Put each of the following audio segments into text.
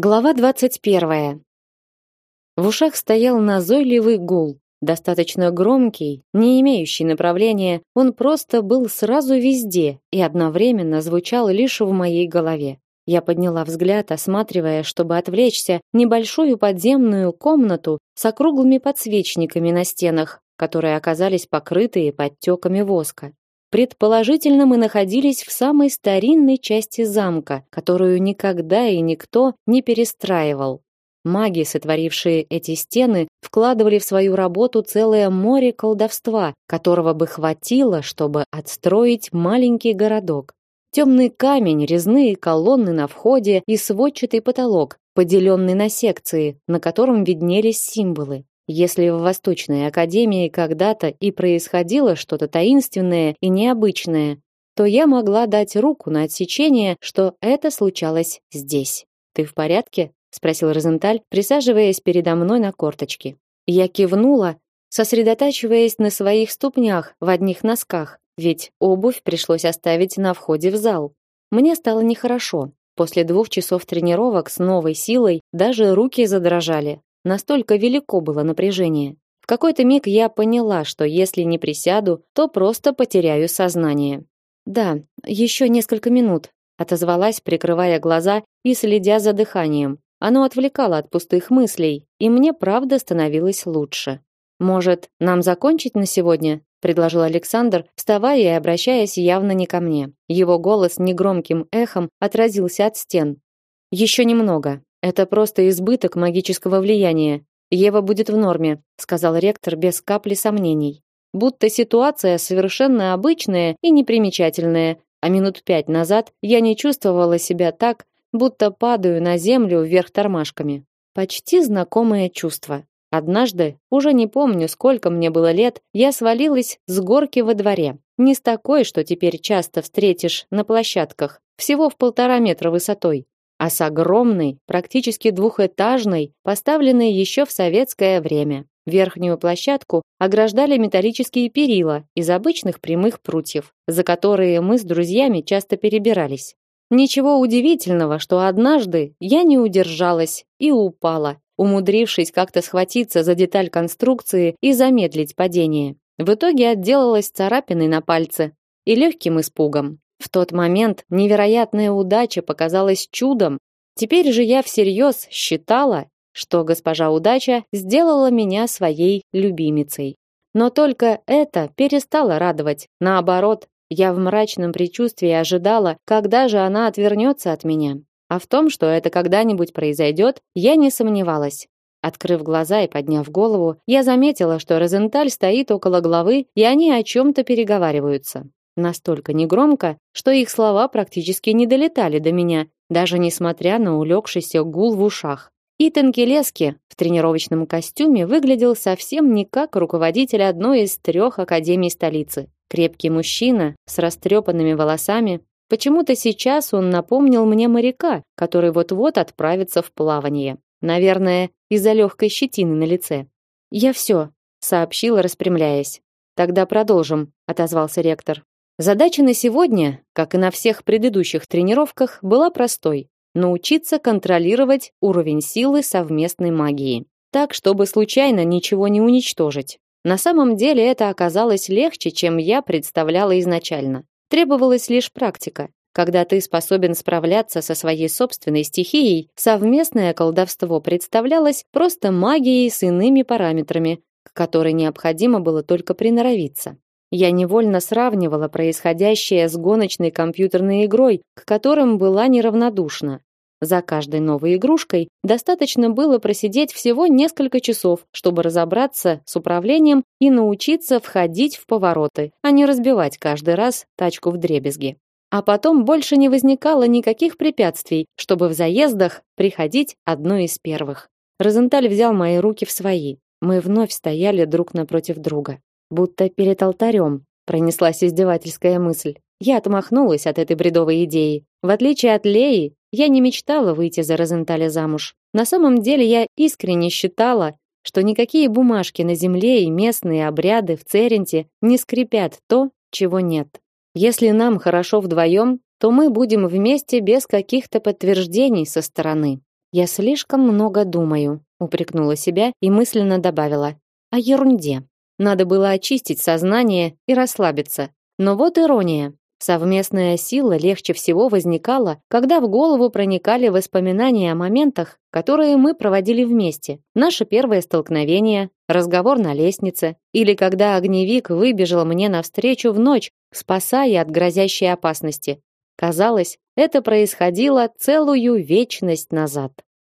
Глава 21. В ушах стоял назойливый гул, достаточно громкий, не имеющий направления, он просто был сразу везде и одновременно звучал лишь в моей голове. Я подняла взгляд, осматривая, чтобы отвлечься, небольшую подземную комнату с округлыми подсвечниками на стенах, которые оказались покрытые подтеками воска. Предположительно, мы находились в самой старинной части замка, которую никогда и никто не перестраивал. Маги, сотворившие эти стены, вкладывали в свою работу целое море колдовства, которого бы хватило, чтобы отстроить маленький городок. Темный камень, резные колонны на входе и сводчатый потолок, поделенный на секции, на котором виднелись символы. Если в Восточной академии когда-то и происходило что-то таинственное и необычное, то я могла дать руку на отсечение, что это случалось здесь. Ты в порядке? спросил Розенталь, присаживаясь передо мной на корточки. Я кивнула, сосредотачиваясь на своих ступнях в одних носках, ведь обувь пришлось оставить на входе в зал. Мне стало нехорошо. После двух часов тренировок с новой силой даже руки задрожали, Настолько велико было напряжение. В какой-то миг я поняла, что если не присяду, то просто потеряю сознание. Да, еще несколько минут, отозвалась, прикрывая глаза и следя за дыханием. Оно отвлекало от пустых мыслей, и мне правда становилось лучше. Может, нам закончить на сегодня? предложил Александр, вставая и обращаясь явно не ко мне. Его голос негромким эхом отразился от стен. Еще немного. Это просто избыток магического влияния. Ева будет в норме, сказал ректор без капли сомнений. Будто ситуация совершенно обычная и непримечательная, а минут пять назад я не чувствовала себя так, будто падаю на землю вверх тормашками. Почти знакомое чувство. Однажды, уже не помню, сколько мне было лет, я свалилась с горки во дворе. Не с такой, что теперь часто встретишь на площадках, всего в полтора метра высотой, а с огромной, практически двухэтажной, поставленной еще в советское время. Верхнюю площадку ограждали металлические перила из обычных прямых прутьев, за которые мы с друзьями часто перебирались. Ничего удивительного, что однажды я не удержалась и упала, умудрившись как-то схватиться за деталь конструкции и замедлить падение. В итоге отделалась царапиной на пальце и легким испугом. В тот момент невероятная удача показалась чудом. Теперь же я всерьез считала, что госпожа удача сделала меня своей любимицей. Но только это перестало радовать. Наоборот, я в мрачном предчувствии ожидала, когда же она отвернется от меня. А в том, что это когда-нибудь произойдет, я не сомневалась. Открыв глаза и подняв голову, я заметила, что Розенталь стоит около главы, и они о чем то переговариваются настолько негромко, что их слова практически не долетали до меня, даже несмотря на улегшийся гул в ушах. Итан Келески в тренировочном костюме выглядел совсем не как руководитель одной из трех академий столицы. Крепкий мужчина с растрепанными волосами. Почему-то сейчас он напомнил мне моряка, который вот-вот отправится в плавание. Наверное, из-за легкой щетины на лице. «Я все», — сообщила, распрямляясь. «Тогда продолжим», — отозвался ректор. Задача на сегодня, как и на всех предыдущих тренировках, была простой научиться контролировать уровень силы совместной магии, так чтобы случайно ничего не уничтожить. На самом деле это оказалось легче, чем я представляла изначально. Требовалась лишь практика. Когда ты способен справляться со своей собственной стихией, совместное колдовство представлялось просто магией с иными параметрами, к которой необходимо было только приноровиться. Я невольно сравнивала происходящее с гоночной компьютерной игрой, к которым была неравнодушна. За каждой новой игрушкой достаточно было просидеть всего несколько часов, чтобы разобраться с управлением и научиться входить в повороты, а не разбивать каждый раз тачку в дребезги. А потом больше не возникало никаких препятствий, чтобы в заездах приходить одной из первых. Розенталь взял мои руки в свои. Мы вновь стояли друг напротив друга будто перед алтарем, пронеслась издевательская мысль. Я отмахнулась от этой бредовой идеи. В отличие от Леи, я не мечтала выйти за Розенталя замуж. На самом деле я искренне считала, что никакие бумажки на земле и местные обряды в Церенте не скрепят то, чего нет. Если нам хорошо вдвоем, то мы будем вместе без каких-то подтверждений со стороны. Я слишком много думаю, упрекнула себя и мысленно добавила: о ерунде. Надо было очистить сознание и расслабиться. Но вот ирония. Совместная сила легче всего возникала, когда в голову проникали воспоминания о моментах, которые мы проводили вместе. Наше первое столкновение, разговор на лестнице, или когда огневик выбежал мне навстречу в ночь, спасая от грозящей опасности. Казалось, это происходило целую вечность назад.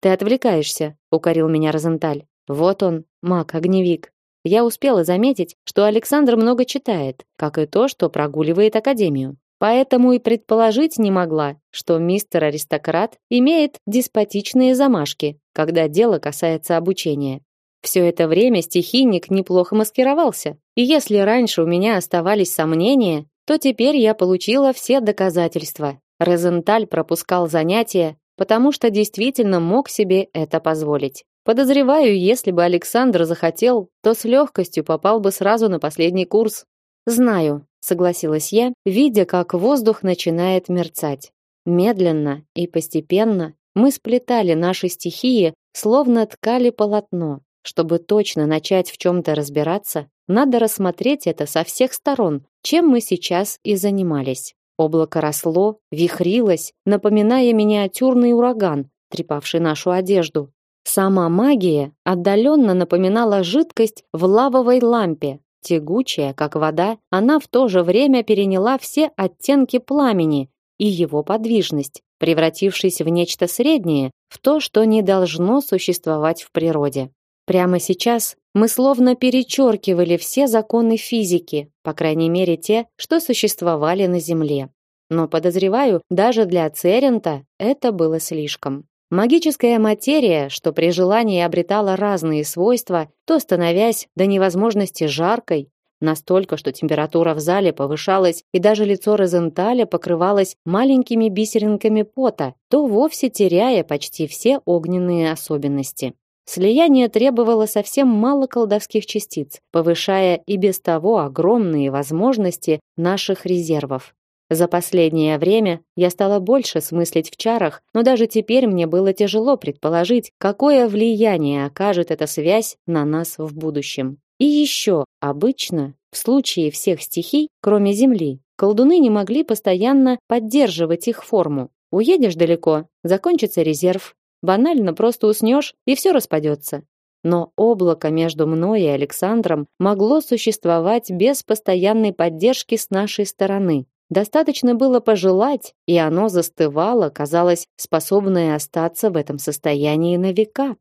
Ты отвлекаешься, укорил меня Розенталь. Вот он, маг-огневик. Я успела заметить, что Александр много читает, как и то, что прогуливает академию. Поэтому и предположить не могла, что мистер аристократ имеет деспотичные замашки, когда дело касается обучения. Все это время стихийник неплохо маскировался, и если раньше у меня оставались сомнения, то теперь я получила все доказательства. Розенталь пропускал занятия, потому что действительно мог себе это позволить. Подозреваю, если бы Александр захотел, то с легкостью попал бы сразу на последний курс. Знаю, согласилась я, видя, как воздух начинает мерцать. Медленно и постепенно мы сплетали наши стихии, словно ткали полотно. Чтобы точно начать в чем то разбираться, надо рассмотреть это со всех сторон, чем мы сейчас и занимались. Облако росло, вихрилось, напоминая миниатюрный ураган, трепавший нашу одежду. Сама магия отдаленно напоминала жидкость в лавовой лампе. Тягучая, как вода, она в то же время переняла все оттенки пламени и его подвижность, превратившись в нечто среднее, в то, что не должно существовать в природе. Прямо сейчас мы словно перечеркивали все законы физики, по крайней мере те, что существовали на Земле. Но подозреваю, даже для Церента это было слишком. Магическая материя, что при желании обретала разные свойства, то становясь до невозможности жаркой, настолько, что температура в зале повышалась и даже лицо Розенталя покрывалось маленькими бисеринками пота, то вовсе теряя почти все огненные особенности. Слияние требовало совсем мало колдовских частиц, повышая и без того огромные возможности наших резервов. За последнее время я стала больше смыслить в чарах, но даже теперь мне было тяжело предположить, какое влияние окажет эта связь на нас в будущем. И еще, обычно, в случае всех стихий, кроме Земли, колдуны не могли постоянно поддерживать их форму. Уедешь далеко, закончится резерв, банально просто уснешь, и все распадется. Но облако между мной и Александром могло существовать без постоянной поддержки с нашей стороны. Достаточно было пожелать, и оно застывало, казалось, способное остаться в этом состоянии на века.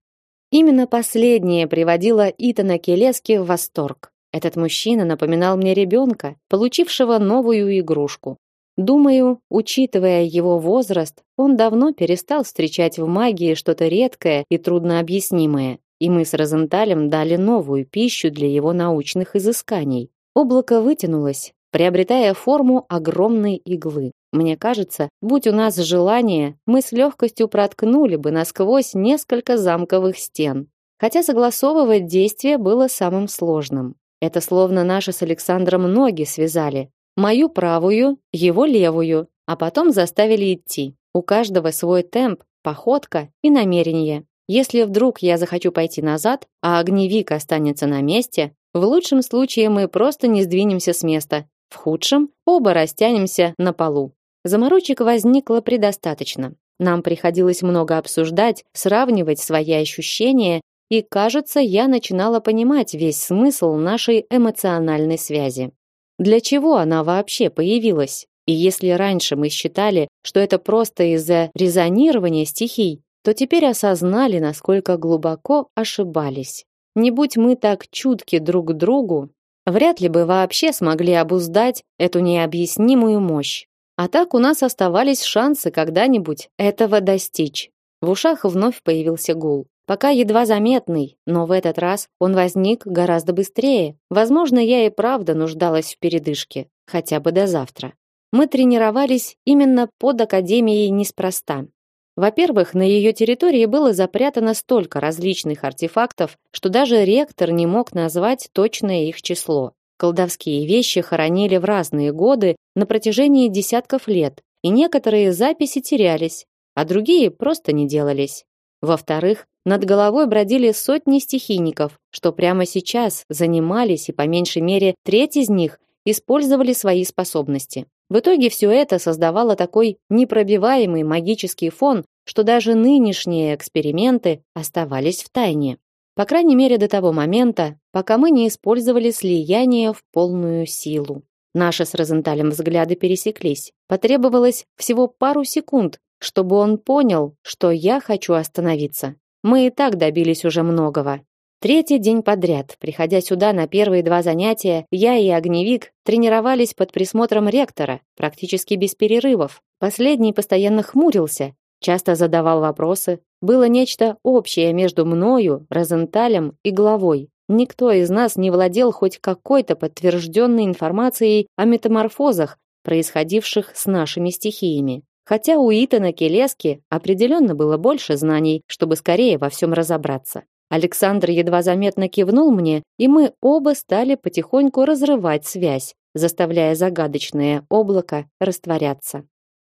Именно последнее приводило Итана Келески в восторг. Этот мужчина напоминал мне ребенка, получившего новую игрушку. Думаю, учитывая его возраст, он давно перестал встречать в магии что-то редкое и труднообъяснимое, и мы с Розенталем дали новую пищу для его научных изысканий. Облако вытянулось, приобретая форму огромной иглы. Мне кажется, будь у нас желание, мы с легкостью проткнули бы насквозь несколько замковых стен. Хотя согласовывать действие было самым сложным. Это словно наши с Александром ноги связали. Мою правую, его левую, а потом заставили идти. У каждого свой темп, походка и намерение. Если вдруг я захочу пойти назад, а огневик останется на месте, в лучшем случае мы просто не сдвинемся с места, в худшем оба растянемся на полу. Заморочек возникло предостаточно. Нам приходилось много обсуждать, сравнивать свои ощущения, и, кажется, я начинала понимать весь смысл нашей эмоциональной связи. Для чего она вообще появилась? И если раньше мы считали, что это просто из-за резонирования стихий, то теперь осознали, насколько глубоко ошибались. Не будь мы так чутки друг к другу, вряд ли бы вообще смогли обуздать эту необъяснимую мощь. А так у нас оставались шансы когда-нибудь этого достичь. В ушах вновь появился гул. Пока едва заметный, но в этот раз он возник гораздо быстрее. Возможно, я и правда нуждалась в передышке, хотя бы до завтра. Мы тренировались именно под академией неспроста. Во-первых, на ее территории было запрятано столько различных артефактов, что даже ректор не мог назвать точное их число. Колдовские вещи хоронили в разные годы на протяжении десятков лет, и некоторые записи терялись, а другие просто не делались. Во-вторых, над головой бродили сотни стихийников, что прямо сейчас занимались и по меньшей мере треть из них использовали свои способности. В итоге все это создавало такой непробиваемый магический фон, что даже нынешние эксперименты оставались в тайне. По крайней мере до того момента, пока мы не использовали слияние в полную силу. Наши с Розенталем взгляды пересеклись. Потребовалось всего пару секунд, чтобы он понял, что я хочу остановиться. Мы и так добились уже многого. Третий день подряд, приходя сюда на первые два занятия, я и огневик тренировались под присмотром ректора, практически без перерывов. Последний постоянно хмурился, часто задавал вопросы. Было нечто общее между мною, Розенталем и главой. Никто из нас не владел хоть какой-то подтвержденной информацией о метаморфозах, происходивших с нашими стихиями. Хотя у Итана Келески определенно было больше знаний, чтобы скорее во всем разобраться. Александр едва заметно кивнул мне, и мы оба стали потихоньку разрывать связь, заставляя загадочное облако растворяться.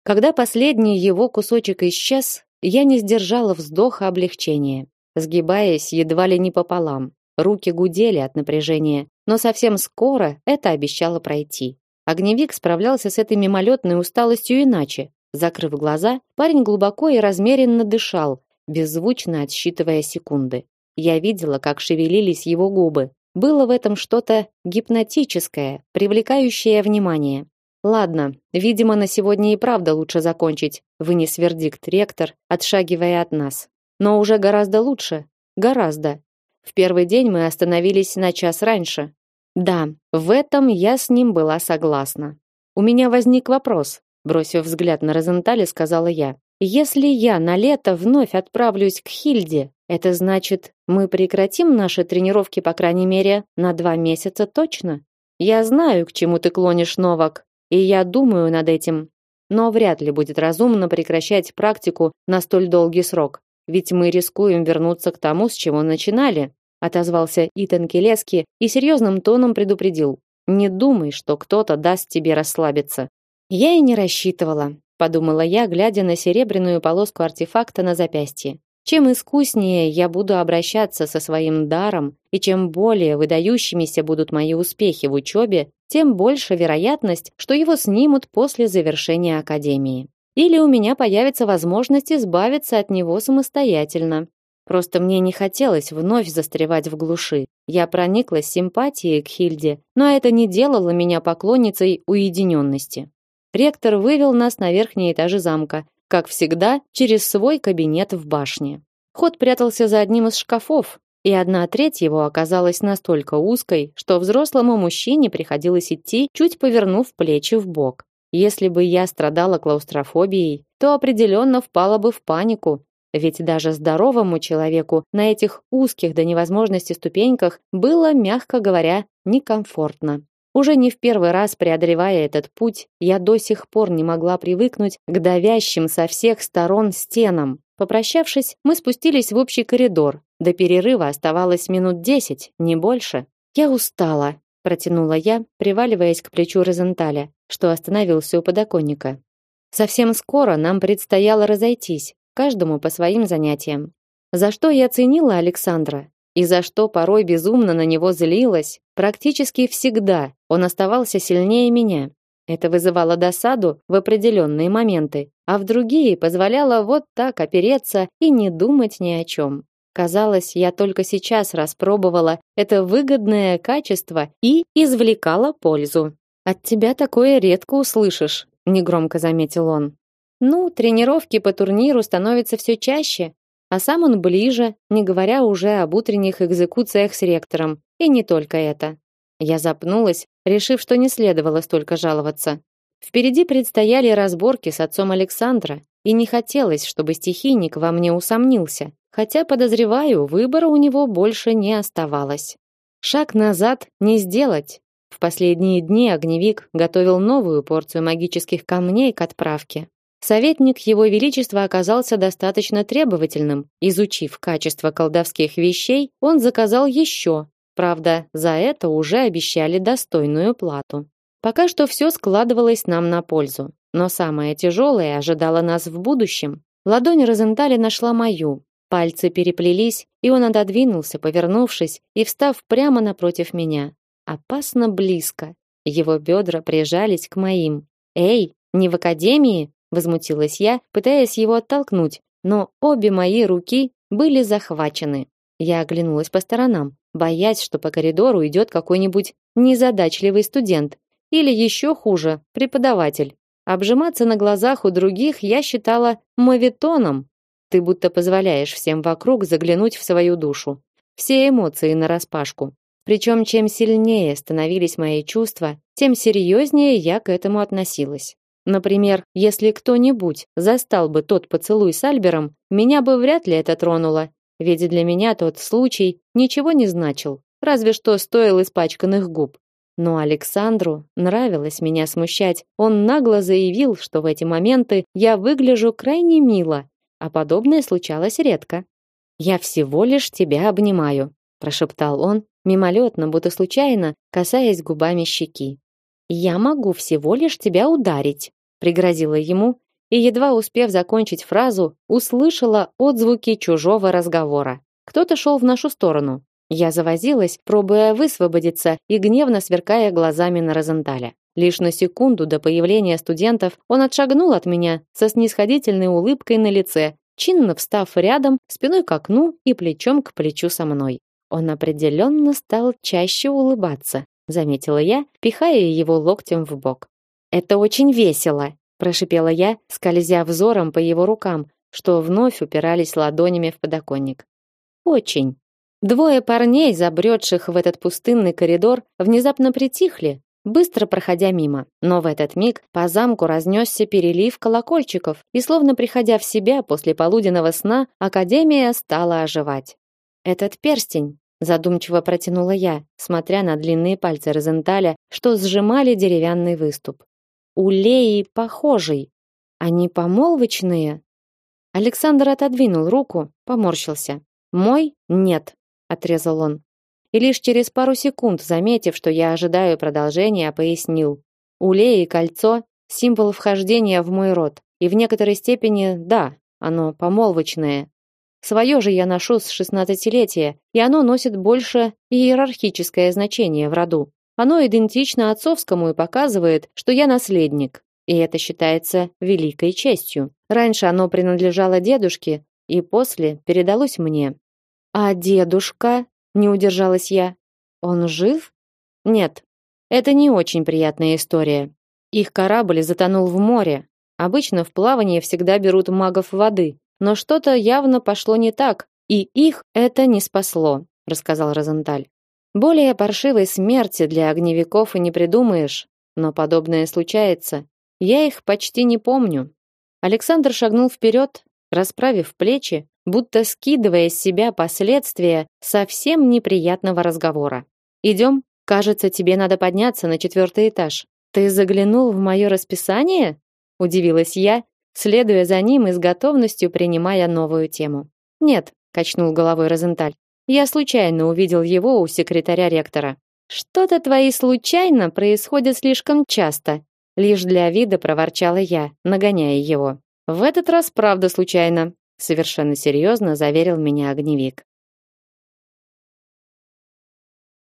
Когда последний его кусочек исчез, я не сдержала вздоха облегчения, сгибаясь едва ли не пополам. Руки гудели от напряжения, но совсем скоро это обещало пройти. Огневик справлялся с этой мимолетной усталостью иначе, Закрыв глаза, парень глубоко и размеренно дышал, беззвучно отсчитывая секунды. Я видела, как шевелились его губы. Было в этом что-то гипнотическое, привлекающее внимание. Ладно, видимо, на сегодня и правда лучше закончить, вынес вердикт ректор, отшагивая от нас. Но уже гораздо лучше, гораздо. В первый день мы остановились на час раньше. Да, в этом я с ним была согласна. У меня возник вопрос: бросив взгляд на Розентали, сказала я. Если я на лето вновь отправлюсь к Хильде, это значит, мы прекратим наши тренировки по крайней мере на два месяца точно. Я знаю, к чему ты клонишь, Новак, и я думаю над этим. Но вряд ли будет разумно прекращать практику на столь долгий срок, ведь мы рискуем вернуться к тому, с чего начинали, отозвался Итан Келески и серьезным тоном предупредил: "Не думай, что кто-то даст тебе расслабиться. Я и не рассчитывала, подумала я, глядя на серебряную полоску артефакта на запястье. Чем искуснее я буду обращаться со своим даром, и чем более выдающимися будут мои успехи в учебе, тем больше вероятность, что его снимут после завершения академии. Или у меня появится возможность избавиться от него самостоятельно. Просто мне не хотелось вновь застревать в глуши. Я прониклась симпатией к Хильде, но это не делало меня поклонницей уединенности. Ректор вывел нас на верхние этажи замка, как всегда, через свой кабинет в башне. Ход прятался за одним из шкафов, и одна треть его оказалась настолько узкой, что взрослому мужчине приходилось идти, чуть повернув плечи в бок. Если бы я страдала клаустрофобией, то определенно впала бы в панику, ведь даже здоровому человеку на этих узких до невозможности ступеньках было, мягко говоря, некомфортно. Уже не в первый раз преодолевая этот путь, я до сих пор не могла привыкнуть к давящим со всех сторон стенам. Попрощавшись, мы спустились в общий коридор. До перерыва оставалось минут десять, не больше. Я устала, протянула я, приваливаясь к плечу Розенталя, что остановился у подоконника. Совсем скоро нам предстояло разойтись, каждому по своим занятиям. За что я ценила Александра, и за что порой безумно на него злилась, практически всегда он оставался сильнее меня. Это вызывало досаду в определенные моменты, а в другие позволяло вот так опереться и не думать ни о чем. Казалось, я только сейчас распробовала это выгодное качество и извлекала пользу. От тебя такое редко услышишь, негромко заметил он. Ну, тренировки по турниру становятся все чаще, а сам он ближе, не говоря уже об утренних экзекуциях с ректором. И не только это. Я запнулась, решив, что не следовало столько жаловаться. Впереди предстояли разборки с отцом Александра, и не хотелось, чтобы стихийник во мне усомнился, хотя, подозреваю, выбора у него больше не оставалось. Шаг назад не сделать. В последние дни огневик готовил новую порцию магических камней к отправке. Советник его величества оказался достаточно требовательным. Изучив качество колдовских вещей, он заказал еще. Правда, за это уже обещали достойную плату. Пока что все складывалось нам на пользу, но самое тяжелое ожидало нас в будущем. Ладонь Розентали нашла мою. Пальцы переплелись, и он отодвинулся, повернувшись и встав прямо напротив меня. Опасно близко. Его бедра прижались к моим. "Эй, не в академии?" Возмутилась я, пытаясь его оттолкнуть, но обе мои руки были захвачены. Я оглянулась по сторонам, боясь, что по коридору идет какой-нибудь незадачливый студент или еще хуже, преподаватель. Обжиматься на глазах у других я считала моветоном. Ты будто позволяешь всем вокруг заглянуть в свою душу. Все эмоции нараспашку. Причем чем сильнее становились мои чувства, тем серьезнее я к этому относилась. Например, если кто-нибудь застал бы тот поцелуй с Альбером, меня бы вряд ли это тронуло, ведь для меня тот случай ничего не значил, разве что стоил испачканных губ. Но Александру нравилось меня смущать. Он нагло заявил, что в эти моменты я выгляжу крайне мило, а подобное случалось редко. Я всего лишь тебя обнимаю, прошептал он, мимолетно, будто случайно, касаясь губами щеки. Я могу всего лишь тебя ударить, пригрозила ему, и едва успев закончить фразу, услышала отзвуки чужого разговора. Кто-то шел в нашу сторону. Я завозилась, пробуя высвободиться и гневно сверкая глазами на Розенталя. Лишь на секунду до появления студентов он отшагнул от меня со снисходительной улыбкой на лице, чинно встав рядом, спиной к окну и плечом к плечу со мной. Он определенно стал чаще улыбаться, заметила я, пихая его локтем в бок. Это очень весело, прошипела я, скользя взором по его рукам, что вновь упирались ладонями в подоконник. Очень. Двое парней, забредших в этот пустынный коридор, внезапно притихли, быстро проходя мимо. Но в этот миг по замку разнесся перелив колокольчиков, и словно приходя в себя после полуденного сна, академия стала оживать. Этот перстень, задумчиво протянула я, смотря на длинные пальцы Розенталя, что сжимали деревянный выступ. У Леи похожий. Они помолвочные. Александр отодвинул руку, поморщился. Мой нет отрезал он. И лишь через пару секунд, заметив, что я ожидаю продолжения, пояснил: "У Леи кольцо символ вхождения в мой род, и в некоторой степени, да, оно помолвочное. Свое же я ношу с шестнадцатилетия, и оно носит больше иерархическое значение в роду. Оно идентично отцовскому и показывает, что я наследник, и это считается великой честью. Раньше оно принадлежало дедушке, и после передалось мне. А дедушка? Не удержалась я. Он жив? Нет. Это не очень приятная история. Их корабль затонул в море. Обычно в плавание всегда берут магов воды, но что-то явно пошло не так, и их это не спасло, рассказал Розенталь. Более паршивой смерти для огневиков и не придумаешь, но подобное случается. Я их почти не помню. Александр шагнул вперед, расправив плечи, будто скидывая с себя последствия совсем неприятного разговора. Идем, кажется, тебе надо подняться на четвертый этаж. Ты заглянул в мое расписание? удивилась я, следуя за ним и с готовностью принимая новую тему. Нет, качнул головой Розенталь. Я случайно увидел его у секретаря ректора. Что-то твои случайно происходят слишком часто, лишь для вида проворчала я, нагоняя его. В этот раз правда случайно, совершенно серьезно заверил меня огневик.